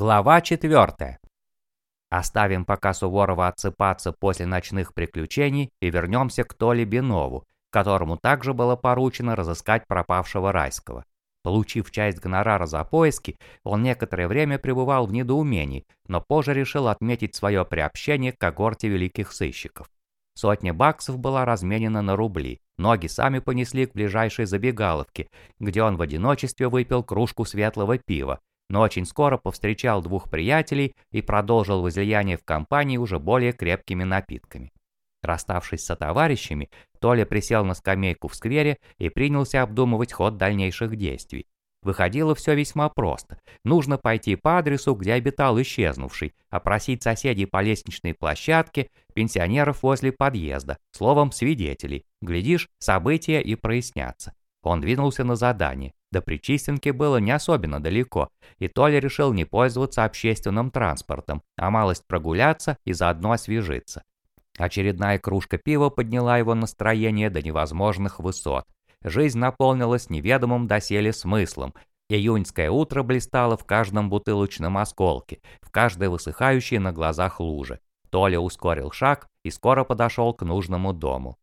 Глава 4. Оставим пока Суворова отсыпаться после ночных приключений и вернемся к Толе Бинову, которому также было поручено разыскать пропавшего Райского. Получив часть гонорара за поиски, он некоторое время пребывал в недоумении, но позже решил отметить свое приобщение к когорте великих сыщиков. Сотня баксов была разменена на рубли. Ноги сами понесли к ближайшей забегаловке, где он в одиночестве выпил кружку светлого пива, но очень скоро повстречал двух приятелей и продолжил возлияние в компании уже более крепкими напитками. Расставшись со товарищами, Толя присел на скамейку в сквере и принялся обдумывать ход дальнейших действий. Выходило все весьма просто. Нужно пойти по адресу, где обитал исчезнувший, опросить соседей по лестничной площадке, пенсионеров возле подъезда, словом, свидетелей. Глядишь, события и прояснятся. Он двинулся на задание. До Причистенки было не особенно далеко, и Толя решил не пользоваться общественным транспортом, а малость прогуляться и заодно освежиться. Очередная кружка пива подняла его настроение до невозможных высот. Жизнь наполнилась неведомым доселе смыслом. Июньское утро блистало в каждом бутылочном осколке, в каждой высыхающей на глазах луже. Толя ускорил шаг и скоро подошел к нужному дому.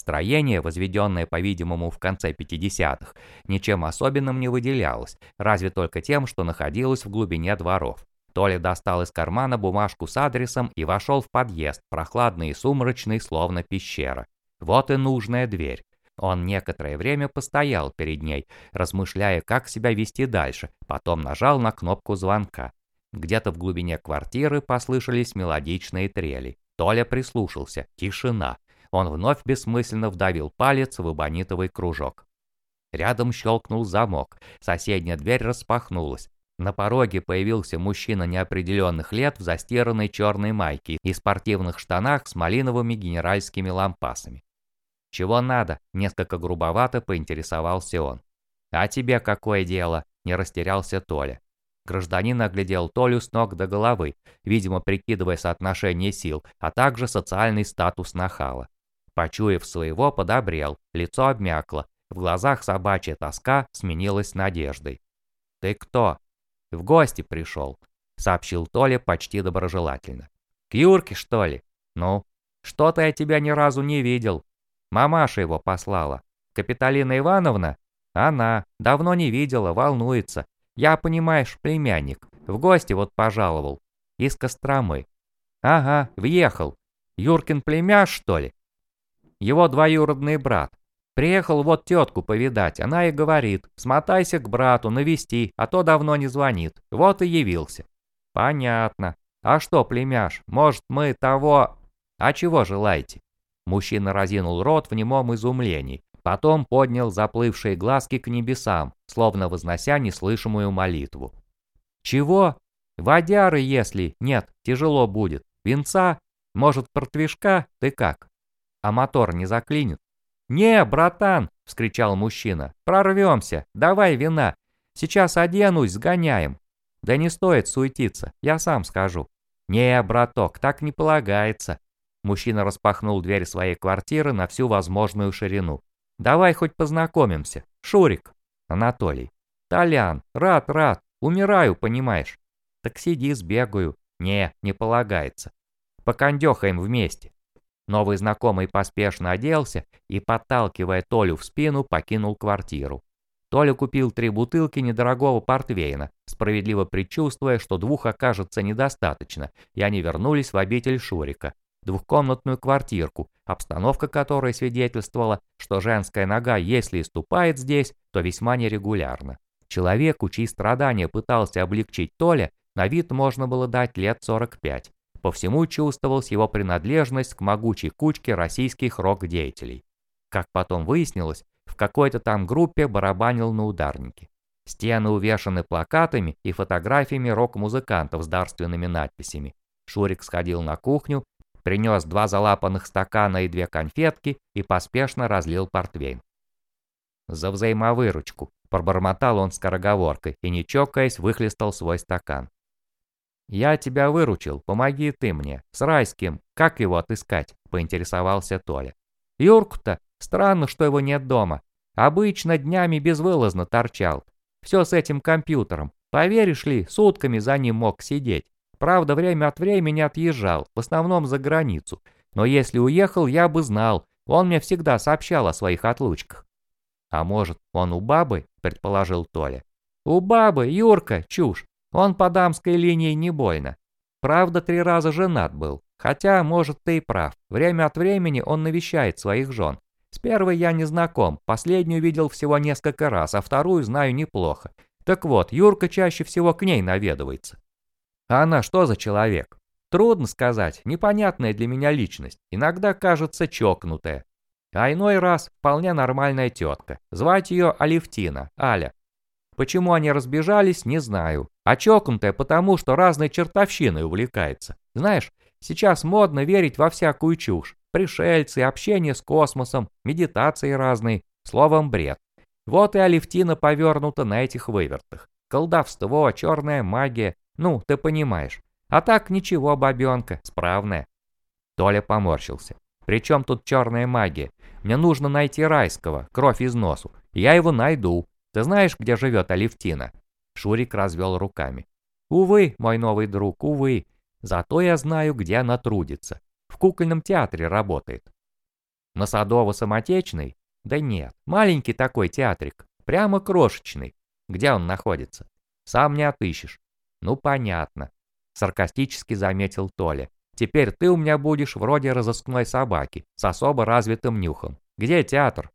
Строение, возведенное, по-видимому, в конце 50-х, ничем особенным не выделялось, разве только тем, что находилось в глубине дворов. Толя достал из кармана бумажку с адресом и вошел в подъезд, прохладный и сумрачный, словно пещера. Вот и нужная дверь. Он некоторое время постоял перед ней, размышляя, как себя вести дальше, потом нажал на кнопку звонка. Где-то в глубине квартиры послышались мелодичные трели. Толя прислушался. Тишина. Он вновь бессмысленно вдавил палец в эбонитовый кружок. Рядом щелкнул замок, соседняя дверь распахнулась. На пороге появился мужчина неопределенных лет в застиранной черной майке и спортивных штанах с малиновыми генеральскими лампасами. «Чего надо?» – несколько грубовато поинтересовался он. «А тебе какое дело?» – не растерялся Толя. Гражданин оглядел Толю с ног до головы, видимо, прикидывая соотношение сил, а также социальный статус нахала. Почуяв своего, подобрел, лицо обмякло, в глазах собачья тоска сменилась надеждой. «Ты кто?» «В гости пришел», — сообщил Толя почти доброжелательно. «К Юрке, что ли?» «Ну, что-то я тебя ни разу не видел. Мамаша его послала. Капиталина Ивановна? Она. Давно не видела, волнуется. Я, понимаешь, племянник. В гости вот пожаловал. Из Костромы. Ага, въехал. Юркин племяш, что ли? Его двоюродный брат. Приехал вот тетку повидать, она и говорит, смотайся к брату, навести, а то давно не звонит. Вот и явился. Понятно. А что, племяш, может мы того... А чего желаете? Мужчина разинул рот в немом изумлении, потом поднял заплывшие глазки к небесам, словно вознося неслышимую молитву. «Чего? Водяры, если? Нет, тяжело будет. Венца? Может, портвишка? Ты как?» А мотор не заклинит. «Не, братан!» — вскричал мужчина. «Прорвемся! Давай вина! Сейчас оденусь, сгоняем!» «Да не стоит суетиться, я сам скажу». «Не, браток, так не полагается». Мужчина распахнул дверь своей квартиры на всю возможную ширину. «Давай хоть познакомимся. Шурик». Анатолий. «Толян, рад, рад. Умираю, понимаешь». «Так сиди, сбегаю». «Не, не полагается. Покандехаем вместе». Новый знакомый поспешно оделся и, подталкивая Толю в спину, покинул квартиру. Толя купил три бутылки недорогого портвейна, справедливо предчувствуя, что двух окажется недостаточно, и они вернулись в обитель Шурика. Двухкомнатную квартирку, обстановка которой свидетельствовала, что женская нога, если и ступает здесь, то весьма нерегулярно. Человеку, чьи страдания пытался облегчить Толя, на вид можно было дать лет 45. По всему чувствовалась его принадлежность к могучей кучке российских рок-деятелей. Как потом выяснилось, в какой-то там группе барабанил на ударнике. Стены увешаны плакатами и фотографиями рок-музыкантов с дарственными надписями. Шурик сходил на кухню, принес два залапанных стакана и две конфетки и поспешно разлил портвейн. «За взаимовыручку», – пробормотал он скороговоркой и, не чокаясь, выхлестал свой стакан. «Я тебя выручил, помоги ты мне. С Райским, как его отыскать?» – поинтересовался Толя. «Юрку-то? Странно, что его нет дома. Обычно днями безвылазно торчал. Все с этим компьютером. Поверишь ли, сутками за ним мог сидеть. Правда, время от времени отъезжал, в основном за границу. Но если уехал, я бы знал. Он мне всегда сообщал о своих отлучках. А может, он у бабы, предположил Толя. У бабы, Юрка, чушь. Он по дамской линии не больно. Правда, три раза женат был. Хотя, может, ты и прав. Время от времени он навещает своих жен. С первой я не знаком, последнюю видел всего несколько раз, а вторую знаю неплохо. Так вот, Юрка чаще всего к ней наведывается. А она что за человек? Трудно сказать, непонятная для меня личность, иногда кажется чокнутая. А иной раз вполне нормальная тетка. Звать ее Алевтина, Аля. Почему они разбежались, не знаю. А чокнутая потому, что разной чертовщиной увлекается. Знаешь, сейчас модно верить во всякую чушь. Пришельцы, общение с космосом, медитации разные. Словом, бред. Вот и Алевтина повернута на этих вывертах. Колдовство, черная магия, ну, ты понимаешь. А так ничего, бабенка, справная. Толя поморщился. Причем тут черная магия? Мне нужно найти райского, кровь из носу. Я его найду. Ты знаешь, где живет Алевтина?» Шурик развел руками. «Увы, мой новый друг, увы. Зато я знаю, где она трудится. В кукольном театре работает». «На Садово-Самотечной?» «Да нет, маленький такой театрик. Прямо крошечный. Где он находится?» «Сам не отыщешь». «Ну, понятно саркастически заметил Толя. «Теперь ты у меня будешь вроде разыскной собаки, с особо развитым нюхом. Где театр?»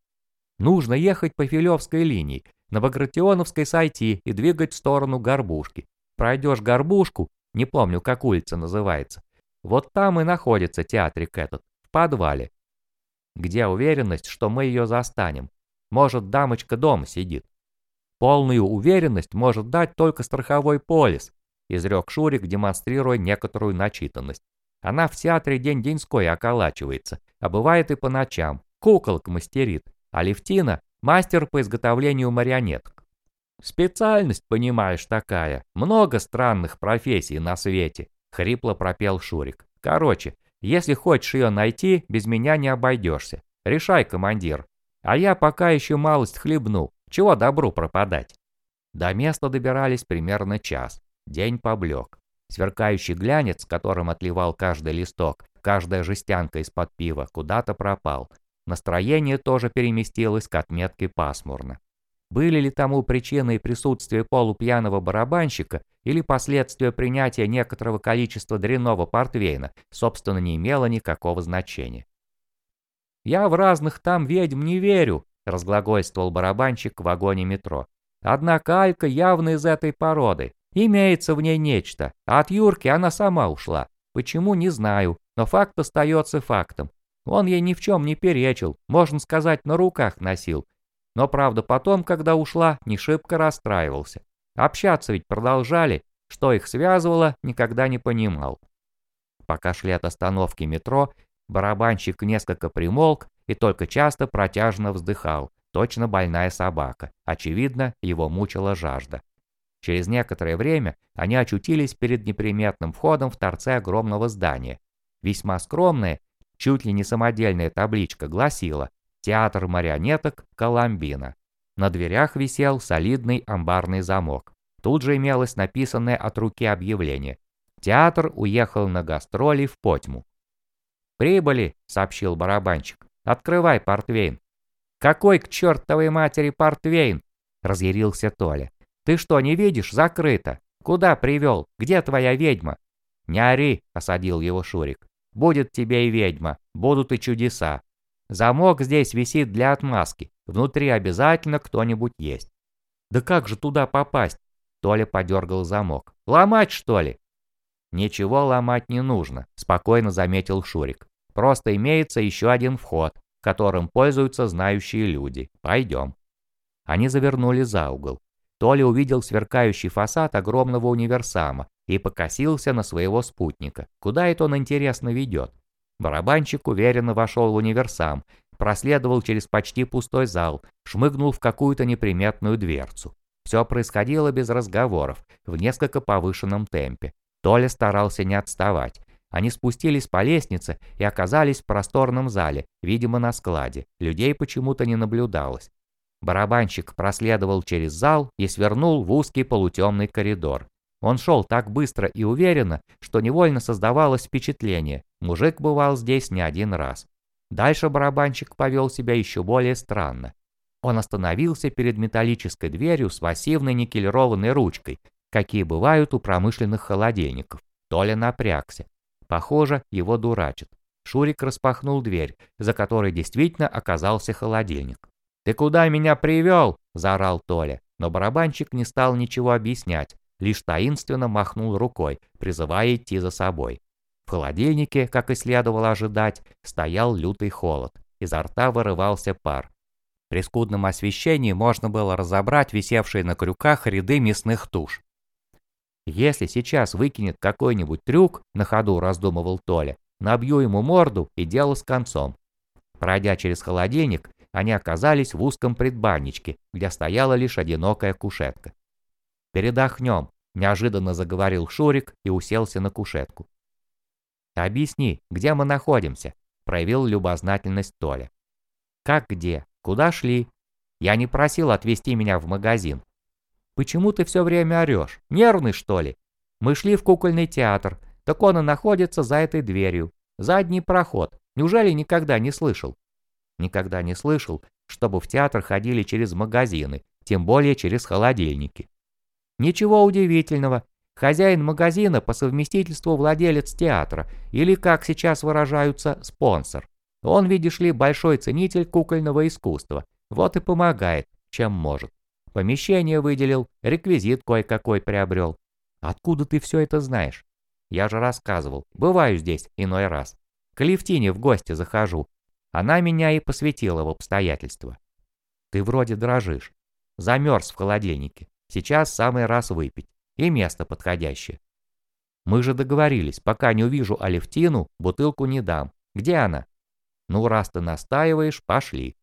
«Нужно ехать по Филевской линии, на Багратионовской сойти и двигать в сторону Горбушки. Пройдешь Горбушку, не помню, как улица называется, вот там и находится театрик этот, в подвале. Где уверенность, что мы ее застанем? Может, дамочка дома сидит? Полную уверенность может дать только страховой полис, — изрек Шурик, демонстрируя некоторую начитанность. «Она в театре день-деньской околачивается, а бывает и по ночам. Куколок мастерит. А Левтина — мастер по изготовлению марионеток. «Специальность, понимаешь, такая. Много странных профессий на свете», — хрипло пропел Шурик. «Короче, если хочешь ее найти, без меня не обойдешься. Решай, командир. А я пока еще малость хлебну. Чего добру пропадать?» До места добирались примерно час. День поблек. Сверкающий глянец, которым отливал каждый листок, каждая жестянка из-под пива, куда-то пропал. Настроение тоже переместилось к отметке пасмурно. Были ли тому причиной присутствие полупьяного барабанщика или последствия принятия некоторого количества дрянного портвейна, собственно, не имело никакого значения. «Я в разных там ведьм не верю», — разглагольствовал барабанщик в вагоне метро. «Однако Алька явно из этой породы. Имеется в ней нечто, а от Юрки она сама ушла. Почему, не знаю, но факт остается фактом. Он ей ни в чем не перечил, можно сказать, на руках носил. Но правда потом, когда ушла, не шибко расстраивался. Общаться ведь продолжали, что их связывало, никогда не понимал. Пока шли от остановки метро, барабанщик несколько примолк и только часто протяжно вздыхал, точно больная собака. Очевидно, его мучила жажда. Через некоторое время они очутились перед неприметным входом в торце огромного здания. Весьма скромная, чуть ли не самодельная табличка гласила «Театр марионеток Коломбина». На дверях висел солидный амбарный замок. Тут же имелось написанное от руки объявление. Театр уехал на гастроли в Потьму. «Прибыли», — сообщил барабанщик. «Открывай портвейн». «Какой к чертовой матери портвейн?» — разъярился Толя. «Ты что, не видишь? Закрыто. Куда привел? Где твоя ведьма?» «Не ори», — осадил его Шурик. «Будет тебе и ведьма, будут и чудеса. Замок здесь висит для отмазки. Внутри обязательно кто-нибудь есть». «Да как же туда попасть?» Толя подергал замок. «Ломать, что ли?» «Ничего ломать не нужно», — спокойно заметил Шурик. «Просто имеется еще один вход, которым пользуются знающие люди. Пойдем». Они завернули за угол. Толя увидел сверкающий фасад огромного универсама и покосился на своего спутника. Куда это он, интересно, ведет? Барабанщик уверенно вошел в универсам, проследовал через почти пустой зал, шмыгнул в какую-то неприметную дверцу. Все происходило без разговоров, в несколько повышенном темпе. Толя старался не отставать. Они спустились по лестнице и оказались в просторном зале, видимо, на складе. Людей почему-то не наблюдалось. Барабанщик проследовал через зал и свернул в узкий полутемный коридор. Он шел так быстро и уверенно, что невольно создавалось впечатление, мужик бывал здесь не один раз. Дальше барабанщик повел себя еще более странно. Он остановился перед металлической дверью с массивной никелированной ручкой, какие бывают у промышленных холодильников. Толя напрягся. Похоже, его дурачат. Шурик распахнул дверь, за которой действительно оказался холодильник. «Ты куда меня привел?» – заорал Толя, но барабанщик не стал ничего объяснять, лишь таинственно махнул рукой, призывая идти за собой. В холодильнике, как и следовало ожидать, стоял лютый холод. Изо рта вырывался пар. При скудном освещении можно было разобрать висевшие на крюках ряды мясных туш. «Если сейчас выкинет какой-нибудь трюк», — на ходу раздумывал Толя, «набью ему морду и дело с концом». Пройдя через холодильник, они оказались в узком предбанничке, где стояла лишь одинокая кушетка. «Передохнем», — неожиданно заговорил Шурик и уселся на кушетку. «Объясни, где мы находимся?» — проявил любознательность Толя. «Как где? Куда шли? Я не просил отвезти меня в магазин. Почему ты все время орешь? Нервный, что ли? Мы шли в кукольный театр, так он и находится за этой дверью. Задний проход. Неужели никогда не слышал? Никогда не слышал, чтобы в театр ходили через магазины, тем более через холодильники. Ничего удивительного. Хозяин магазина по совместительству владелец театра, или, как сейчас выражаются, спонсор. Он, видишь ли, большой ценитель кукольного искусства. Вот и помогает, чем может. Помещение выделил, реквизит кое-какой приобрел. Откуда ты все это знаешь? Я же рассказывал, бываю здесь иной раз. К Левтине в гости захожу. Она меня и посвятила в обстоятельства. Ты вроде дрожишь. Замерз в холодильнике. Сейчас самый раз выпить. И место подходящее. Мы же договорились, пока не увижу Алевтину, бутылку не дам. Где она? Ну, раз ты настаиваешь, пошли.